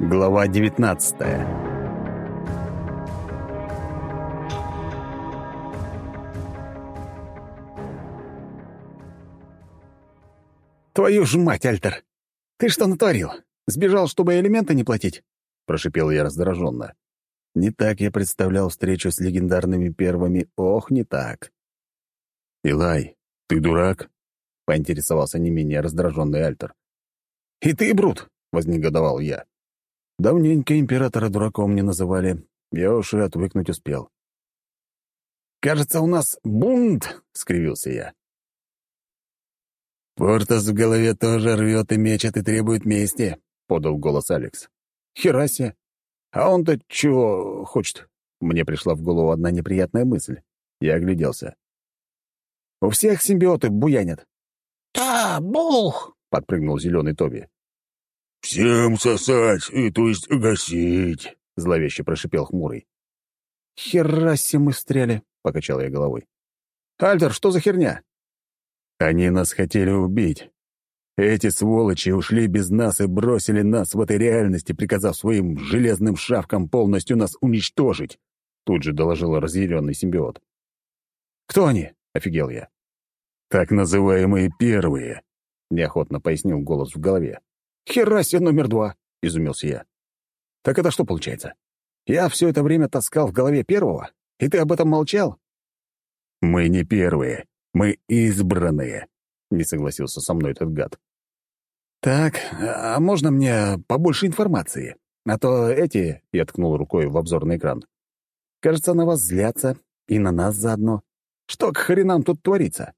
Глава 19 «Твою ж мать, Альтер! Ты что натворил? Сбежал, чтобы элементы не платить?» — прошипел я раздраженно. Не так я представлял встречу с легендарными первыми. Ох, не так. «Илай, ты дурак?» — поинтересовался не менее раздраженный Альтер. «И ты, Брут!» — вознегодовал я. Давненько императора дураком не называли. Я уж и отвыкнуть успел. «Кажется, у нас бунт!» — скривился я. «Портос в голове тоже рвет и мечет и требует мести», — подал голос Алекс. «Херасе! А он-то чего хочет?» Мне пришла в голову одна неприятная мысль. Я огляделся. «У всех симбиоты буянят». «Да, бух!» — подпрыгнул зеленый Тоби. «Всем сосать, и то есть гасить», — зловеще прошипел хмурый. «Херасе мы встряли», — покачал я головой. «Альтер, что за херня?» Они нас хотели убить. Эти сволочи ушли без нас и бросили нас в этой реальности, приказав своим железным шавкам полностью нас уничтожить. Тут же доложил разъяренный симбиот. «Кто они?» — офигел я. «Так называемые первые», — неохотно пояснил голос в голове. «Херасе номер два!» — изумился я. «Так это что получается? Я все это время таскал в голове первого, и ты об этом молчал?» «Мы не первые. Мы избранные», — не согласился со мной этот гад. «Так, а можно мне побольше информации? А то эти...» — я ткнул рукой в обзорный экран. «Кажется, на вас злятся, и на нас заодно. Что к хренам тут творится?»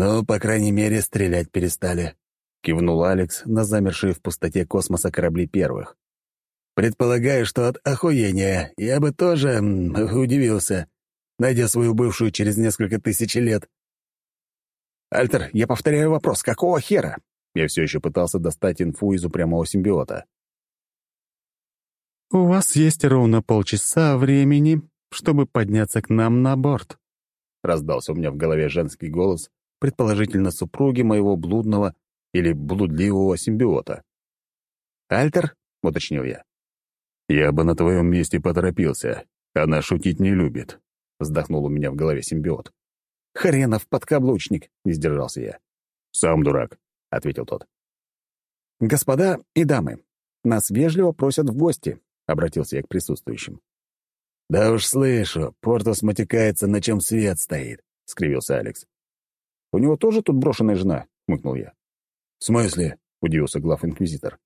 «Ну, по крайней мере, стрелять перестали», — кивнул Алекс на замершие в пустоте космоса корабли первых. «Предполагаю, что от охуения я бы тоже удивился, найдя свою бывшую через несколько тысяч лет. «Альтер, я повторяю вопрос, какого хера?» Я все еще пытался достать инфу из упрямого симбиота. «У вас есть ровно полчаса времени, чтобы подняться к нам на борт», — раздался у меня в голове женский голос, предположительно супруги моего блудного или блудливого симбиота. «Альтер?» — уточнил я. «Я бы на твоем месте поторопился. Она шутить не любит», — вздохнул у меня в голове симбиот. «Хренов подкаблучник!» — не сдержался я. «Сам дурак», — ответил тот. «Господа и дамы, нас вежливо просят в гости», — обратился я к присутствующим. «Да уж слышу, Портос матекается, на чем свет стоит», — скривился Алекс. «У него тоже тут брошенная жена?» — хмыкнул я. «В смысле?» — удивился глав-инквизитор.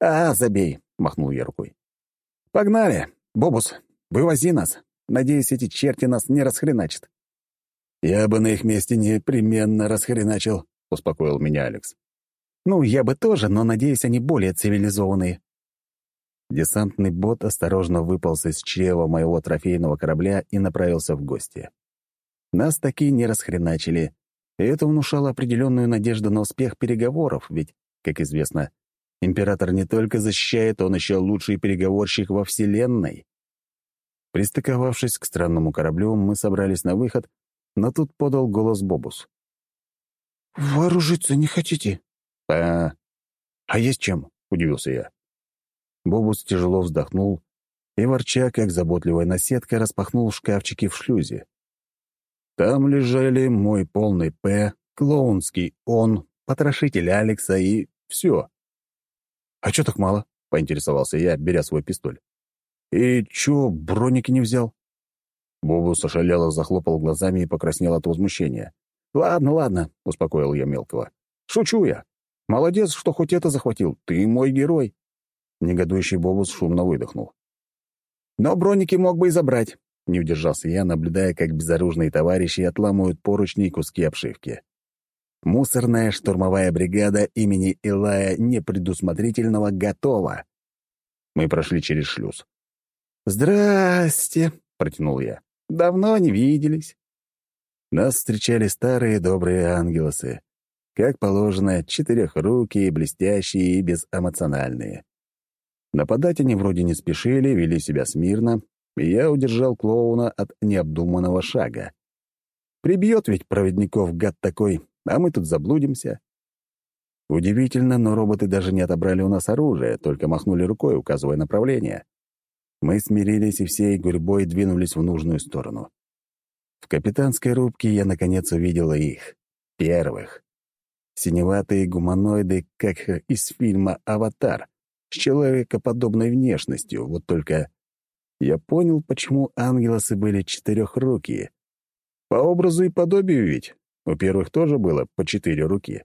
«А, забей», — махнул я рукой. «Погнали! Бобус, вывози нас. Надеюсь, эти черти нас не расхреначат». «Я бы на их месте непременно расхреначил», — успокоил меня Алекс. «Ну, я бы тоже, но, надеюсь, они более цивилизованные». Десантный бот осторожно выполз из чрева моего трофейного корабля и направился в гости. Нас таки не расхреначили, и это внушало определенную надежду на успех переговоров, ведь, как известно, император не только защищает, он еще лучший переговорщик во Вселенной. Пристыковавшись к странному кораблю, мы собрались на выход, но тут подал голос Бобус. «Вооружиться не хотите?» «А... а есть чем?» — удивился я. Бобус тяжело вздохнул и, ворча, как заботливая наседка, распахнул шкафчики в шлюзе. Там лежали мой полный «П», клоунский «Он», потрошитель Алекса и все. «А чё так мало?» — поинтересовался я, беря свой пистоль. «И чё, броники не взял?» Бобус ошалело захлопал глазами и покраснел от возмущения. «Ладно, ладно», — успокоил я мелкого. «Шучу я. Молодец, что хоть это захватил. Ты мой герой». Негодующий Бобус шумно выдохнул. «Но броники мог бы и забрать», — не удержался я, наблюдая, как безоружные товарищи отламывают поручни и куски обшивки. Мусорная штурмовая бригада имени Илая Непредусмотрительного готова. Мы прошли через шлюз. «Здрасте», — протянул я. «Давно не виделись». Нас встречали старые добрые ангелосы. Как положено, четырехрукие, блестящие и безэмоциональные. Нападать они вроде не спешили, вели себя смирно, и я удержал клоуна от необдуманного шага. Прибьет ведь проводников гад такой, а мы тут заблудимся. Удивительно, но роботы даже не отобрали у нас оружие, только махнули рукой, указывая направление. Мы смирились и всей гурьбой двинулись в нужную сторону. В капитанской рубке я, наконец, увидела их. Первых. Синеватые гуманоиды, как из фильма «Аватар», с человекоподобной внешностью, вот только я понял, почему ангелосы были четырехрукие. По образу и подобию ведь. У первых тоже было по четыре руки.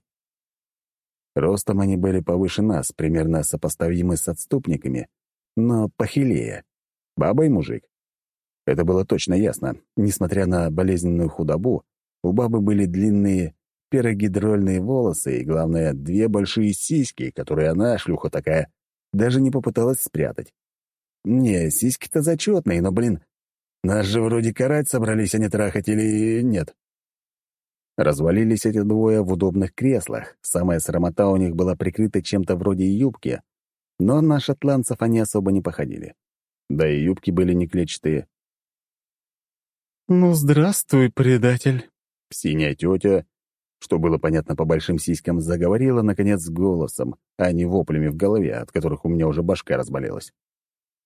Ростом они были повыше нас, примерно сопоставимы с отступниками, но похилее. Баба и мужик. Это было точно ясно. Несмотря на болезненную худобу, у бабы были длинные пирогидрольные волосы и, главное, две большие сиськи, которые она, шлюха такая, даже не попыталась спрятать. Не, сиськи-то зачетные, но, блин, нас же вроде карать собрались, а не трахать или нет. Развалились эти двое в удобных креслах. Самая срамота у них была прикрыта чем-то вроде юбки, но на шотландцев они особо не походили. Да и юбки были не клетчатые. «Ну, здравствуй, предатель!» Синяя тетя, что было понятно по большим сиськам, заговорила, наконец, голосом, а не воплями в голове, от которых у меня уже башка разболелась.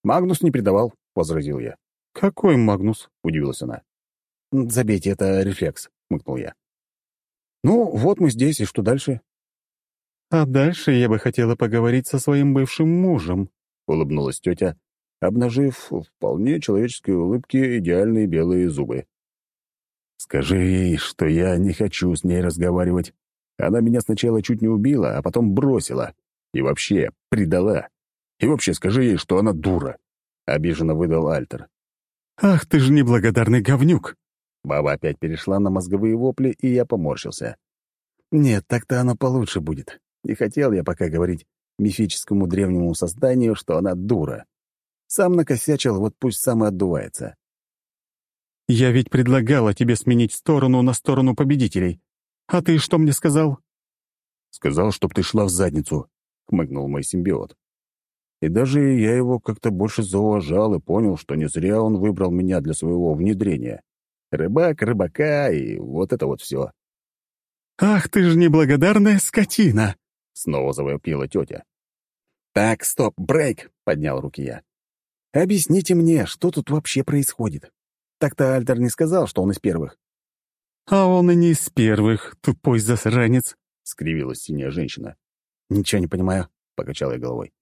«Магнус не предавал», — возразил я. «Какой Магнус?» — удивилась она. «Забейте, это рефлекс», — мыкнул я. «Ну, вот мы здесь, и что дальше?» «А дальше я бы хотела поговорить со своим бывшим мужем», — улыбнулась тетя, обнажив вполне человеческие улыбки идеальные белые зубы. «Скажи ей, что я не хочу с ней разговаривать. Она меня сначала чуть не убила, а потом бросила. И вообще предала. И вообще скажи ей, что она дура», — обиженно выдал Альтер. «Ах ты ж неблагодарный говнюк!» Баба опять перешла на мозговые вопли, и я поморщился. Нет, так-то оно получше будет. Не хотел я пока говорить мифическому древнему созданию, что она дура. Сам накосячил, вот пусть сам и отдувается. «Я ведь предлагала тебе сменить сторону на сторону победителей. А ты что мне сказал?» «Сказал, чтоб ты шла в задницу», — хмыкнул мой симбиот. И даже я его как-то больше зауважал и понял, что не зря он выбрал меня для своего внедрения. Рыбак, рыбака и вот это вот все. «Ах ты ж неблагодарная скотина!» — снова завопила тетя. «Так, стоп, брейк!» — поднял руки я. «Объясните мне, что тут вообще происходит? Так-то Альтер не сказал, что он из первых». «А он и не из первых, тупой засранец!» — скривилась синяя женщина. «Ничего не понимаю», — покачал я головой.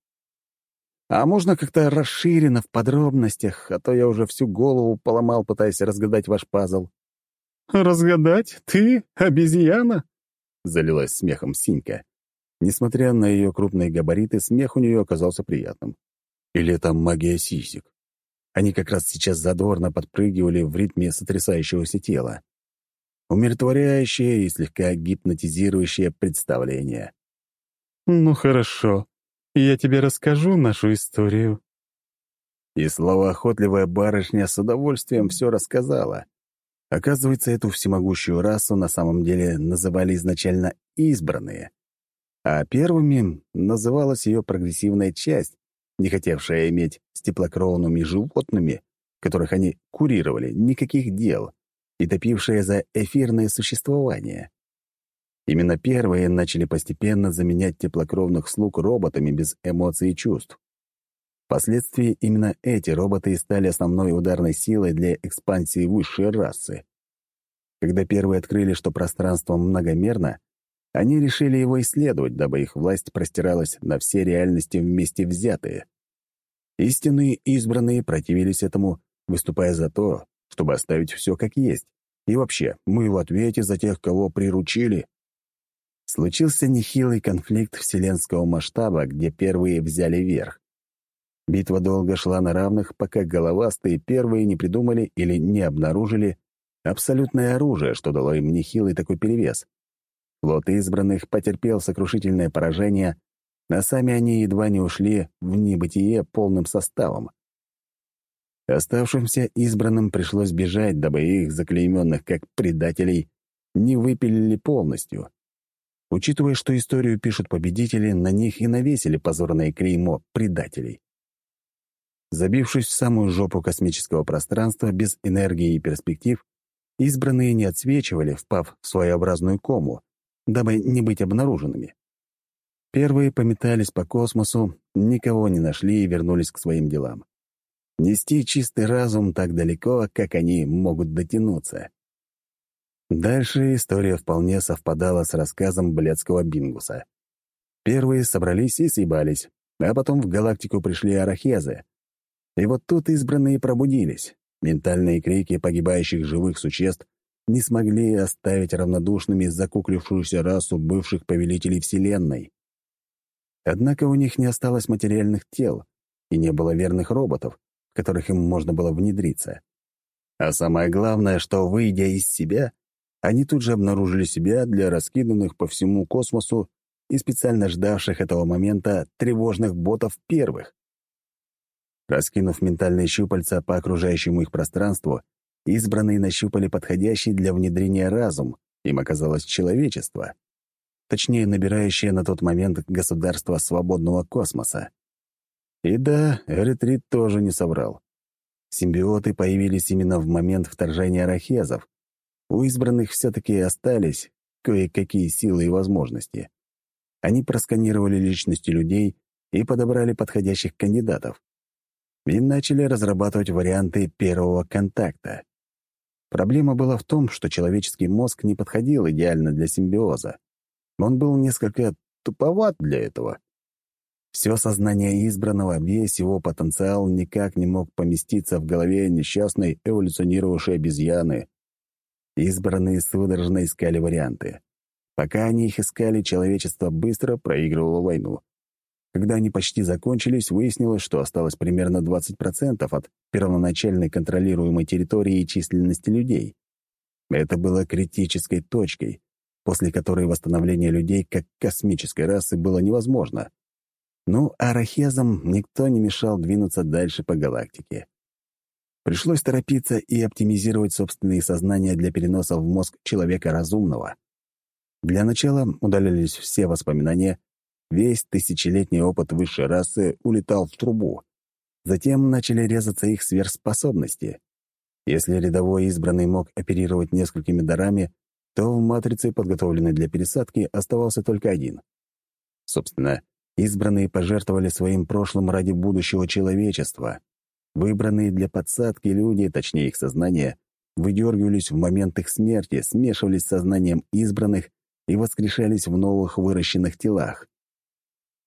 А можно как-то расширенно, в подробностях, а то я уже всю голову поломал, пытаясь разгадать ваш пазл». «Разгадать? Ты? Обезьяна?» — залилась смехом Синька. Несмотря на ее крупные габариты, смех у нее оказался приятным. Или это магия сисек? Они как раз сейчас задорно подпрыгивали в ритме сотрясающегося тела. Умиротворяющее и слегка гипнотизирующее представление. «Ну хорошо», я тебе расскажу нашу историю». И словоохотливая барышня с удовольствием все рассказала. Оказывается, эту всемогущую расу на самом деле называли изначально «избранные», а первыми называлась ее прогрессивная часть, не хотевшая иметь с теплокровными животными, которых они курировали, никаких дел, и топившая за эфирное существование. Именно первые начали постепенно заменять теплокровных слуг роботами без эмоций и чувств. Впоследствии именно эти роботы и стали основной ударной силой для экспансии высшей расы. Когда первые открыли, что пространство многомерно, они решили его исследовать, дабы их власть простиралась на все реальности вместе взятые. Истинные избранные противились этому, выступая за то, чтобы оставить все как есть. И вообще, мы в ответе за тех, кого приручили случился нехилый конфликт вселенского масштаба, где первые взяли верх. Битва долго шла на равных, пока головастые первые не придумали или не обнаружили абсолютное оружие, что дало им нехилый такой перевес. Флот избранных потерпел сокрушительное поражение, а сами они едва не ушли в небытие полным составом. Оставшимся избранным пришлось бежать, дабы их, заклейменных как предателей, не выпилили полностью. Учитывая, что историю пишут победители, на них и навесили позорное клеймо предателей. Забившись в самую жопу космического пространства без энергии и перспектив, избранные не отсвечивали, впав в своеобразную кому, дабы не быть обнаруженными. Первые пометались по космосу, никого не нашли и вернулись к своим делам. Нести чистый разум так далеко, как они могут дотянуться. Дальше история вполне совпадала с рассказом блядского Бингуса. Первые собрались и съебались, а потом в галактику пришли арахезы. И вот тут избранные пробудились. Ментальные крики погибающих живых существ не смогли оставить равнодушными закуклившуюся расу бывших повелителей Вселенной. Однако у них не осталось материальных тел и не было верных роботов, в которых им можно было внедриться. А самое главное, что, выйдя из себя, они тут же обнаружили себя для раскиданных по всему космосу и специально ждавших этого момента тревожных ботов первых. Раскинув ментальные щупальца по окружающему их пространству, избранные нащупали подходящий для внедрения разум, им оказалось человечество — точнее, набирающее на тот момент государство свободного космоса. И да, Эритрит тоже не соврал. Симбиоты появились именно в момент вторжения арахезов. У избранных все-таки остались кое-какие силы и возможности. Они просканировали личности людей и подобрали подходящих кандидатов. И начали разрабатывать варианты первого контакта. Проблема была в том, что человеческий мозг не подходил идеально для симбиоза. Он был несколько туповат для этого. Все сознание избранного, весь его потенциал никак не мог поместиться в голове несчастной эволюционировавшей обезьяны. Избранные судорожно искали варианты. Пока они их искали, человечество быстро проигрывало войну. Когда они почти закончились, выяснилось, что осталось примерно 20% от первоначальной контролируемой территории и численности людей. Это было критической точкой, после которой восстановление людей как космической расы было невозможно. Ну, а арахезам никто не мешал двинуться дальше по галактике. Пришлось торопиться и оптимизировать собственные сознания для переноса в мозг человека разумного. Для начала удалялись все воспоминания, весь тысячелетний опыт высшей расы улетал в трубу. Затем начали резаться их сверхспособности. Если рядовой избранный мог оперировать несколькими дарами, то в матрице, подготовленной для пересадки, оставался только один. Собственно, избранные пожертвовали своим прошлым ради будущего человечества. Выбранные для подсадки люди, точнее их сознание, выдергивались в момент их смерти, смешивались с сознанием избранных и воскрешались в новых выращенных телах.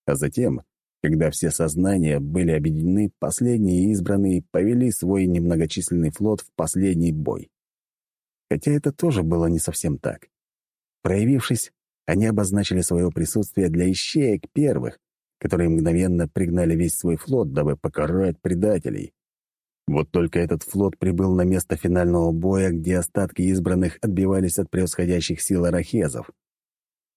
А затем, когда все сознания были объединены, последние избранные повели свой немногочисленный флот в последний бой. Хотя это тоже было не совсем так. Проявившись, они обозначили свое присутствие для ищеек первых, которые мгновенно пригнали весь свой флот, дабы покарать предателей. Вот только этот флот прибыл на место финального боя, где остатки избранных отбивались от превосходящих сил арахезов.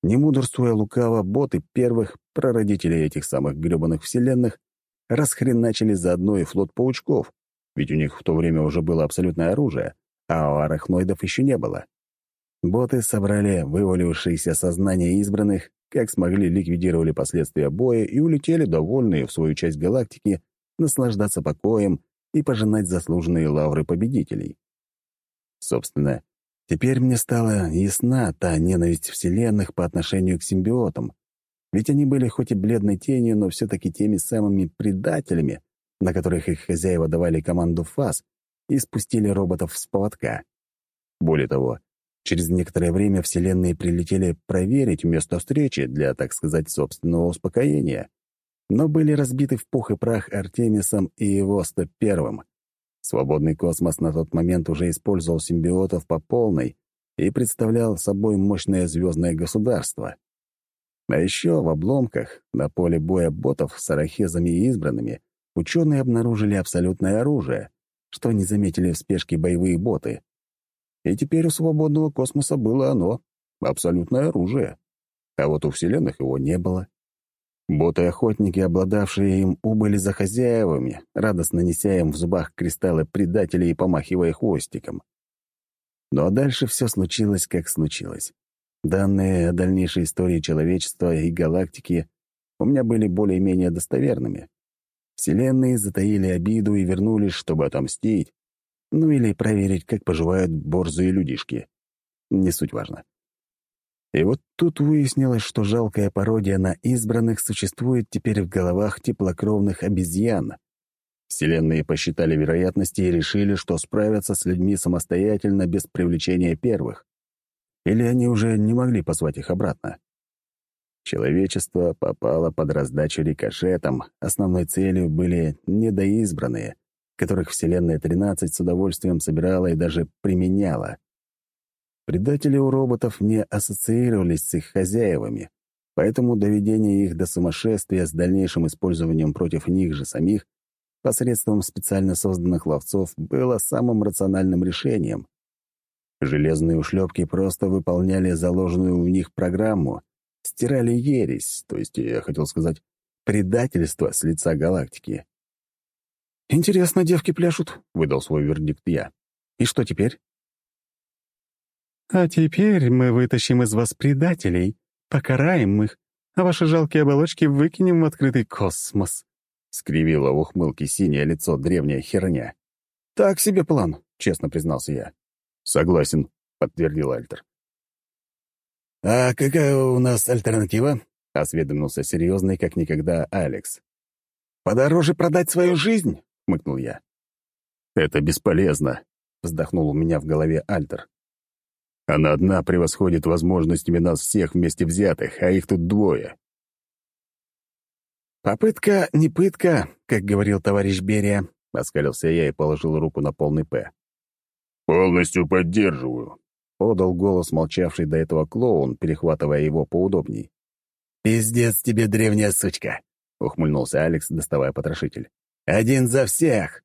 Не мудрствуя лукаво, боты первых, прародителей этих самых грёбаных вселенных, расхреначили заодно и флот паучков, ведь у них в то время уже было абсолютное оружие — а у арахноидов еще не было. Боты собрали вывалившееся сознание избранных, как смогли ликвидировали последствия боя и улетели, довольные в свою часть галактики, наслаждаться покоем и пожинать заслуженные лавры победителей. Собственно, теперь мне стала ясна та ненависть вселенных по отношению к симбиотам, ведь они были хоть и бледной тенью, но все-таки теми самыми предателями, на которых их хозяева давали команду ФАС, и спустили роботов с поводка. Более того, через некоторое время Вселенные прилетели проверить место встречи для, так сказать, собственного успокоения, но были разбиты в пух и прах Артемисом и его 101-м. Свободный космос на тот момент уже использовал симбиотов по полной и представлял собой мощное звездное государство. А еще в обломках, на поле боя ботов с арахезами и избранными, ученые обнаружили абсолютное оружие, что не заметили в спешке боевые боты. И теперь у свободного космоса было оно — абсолютное оружие. А вот у Вселенных его не было. Боты-охотники, обладавшие им, убыли за хозяевами, радостно неся им в зубах кристаллы предателей и помахивая хвостиком. Ну а дальше все случилось, как случилось. Данные о дальнейшей истории человечества и галактики у меня были более-менее достоверными. Вселенные затаили обиду и вернулись, чтобы отомстить. Ну или проверить, как поживают борзые людишки. Не суть важно. И вот тут выяснилось, что жалкая пародия на избранных существует теперь в головах теплокровных обезьян. Вселенные посчитали вероятности и решили, что справятся с людьми самостоятельно без привлечения первых. Или они уже не могли позвать их обратно. Человечество попало под раздачу рикошетом, основной целью были недоизбранные, которых Вселенная 13 с удовольствием собирала и даже применяла. Предатели у роботов не ассоциировались с их хозяевами, поэтому доведение их до сумасшествия с дальнейшим использованием против них же самих посредством специально созданных ловцов было самым рациональным решением. Железные ушлепки просто выполняли заложенную в них программу, стирали ересь, то есть, я хотел сказать, предательство с лица галактики. «Интересно, девки пляшут», — выдал свой вердикт я. «И что теперь?» А теперь мы вытащим из вас предателей, покараем их, а ваши жалкие оболочки выкинем в открытый космос», — скривило в ухмылке синее лицо древняя херня. «Так себе план», — честно признался я. «Согласен», — подтвердил Альтер. «А какая у нас альтернатива?» — осведомился серьезный, как никогда, Алекс. «Подороже продать свою жизнь?» — хмыкнул я. «Это бесполезно», — вздохнул у меня в голове Альтер. Она одна превосходит возможностями нас всех вместе взятых, а их тут двое. «Попытка не пытка», как говорил товарищ Берия, — оскалился я и положил руку на полный «П». «Полностью поддерживаю», — подал голос молчавший до этого клоун, перехватывая его поудобней. «Пиздец тебе, древняя сучка», — ухмыльнулся Алекс, доставая потрошитель. «Один за всех!»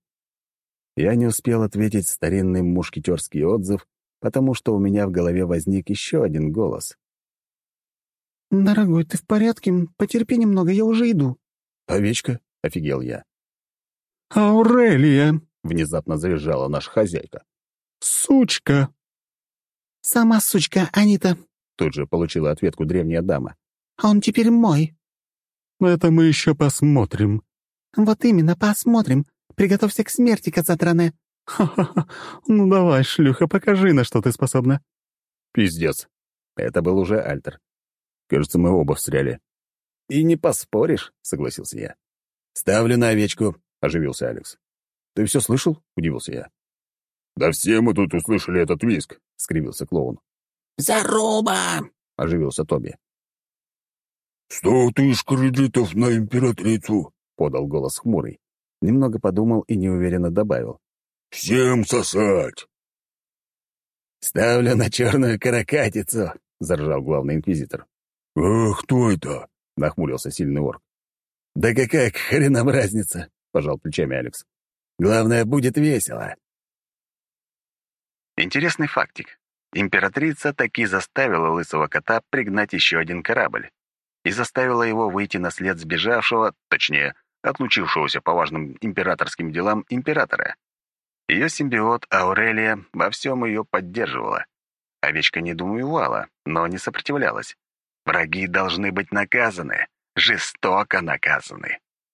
Я не успел ответить старинный мушкетерский отзыв, потому что у меня в голове возник еще один голос. «Дорогой, ты в порядке? Потерпи немного, я уже иду». «Овечка?» — офигел я. «Аурелия!» — внезапно завизжала наша хозяйка. «Сучка!» «Сама сучка, Анита!» — тут же получила ответку древняя дама. «А он теперь мой!» «Это мы еще посмотрим». «Вот именно, посмотрим. Приготовься к смерти, Кацатране!» «Ха-ха-ха! Ну давай, шлюха, покажи, на что ты способна!» «Пиздец!» Это был уже Альтер. Кажется, мы оба встряли. «И не поспоришь», — согласился я. «Ставлю на овечку», — оживился Алекс. «Ты все слышал?» — удивился я. «Да все мы тут услышали этот визг», — скривился клоун. «Заруба!» — оживился Тоби. «Сто тысяч кредитов на императрицу», — подал голос хмурый. Немного подумал и неуверенно добавил. «Всем сосать!» «Ставлю на черную каракатицу», — заржал главный инквизитор. «А кто это?» — нахмурился сильный орк. «Да какая к хренам разница?» — пожал плечами Алекс. «Главное, будет весело». Интересный фактик. Императрица таки заставила лысого кота пригнать еще один корабль и заставила его выйти на след сбежавшего, точнее, отлучившегося по важным императорским делам императора. Ее симбиот Аурелия во всем ее поддерживала. Овечка недоумевала, но не сопротивлялась. Враги должны быть наказаны, жестоко наказаны.